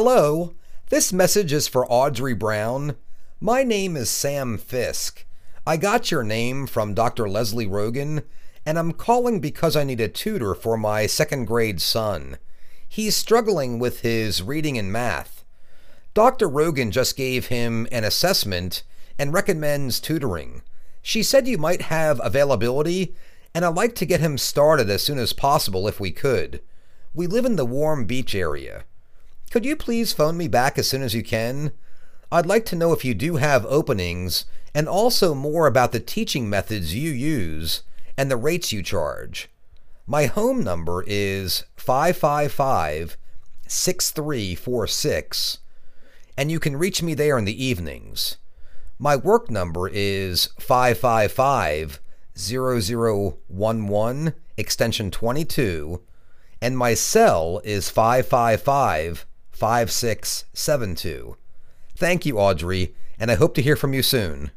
Hello, this message is for Audrey Brown. My name is Sam Fisk. I got your name from Dr. Leslie Rogan, and I'm calling because I need a tutor for my second grade son. He's struggling with his reading and math. Dr. Rogan just gave him an assessment and recommends tutoring. She said you might have availability, and I'd like to get him started as soon as possible if we could. We live in the warm beach area. Could you please phone me back as soon as you can? I'd like to know if you do have openings and also more about the teaching methods you use and the rates you charge. My home number is 555 6346, and you can reach me there in the evenings. My work number is 555 0011 extension 22, and my cell is 555 5672. Thank you, Audrey, and I hope to hear from you soon.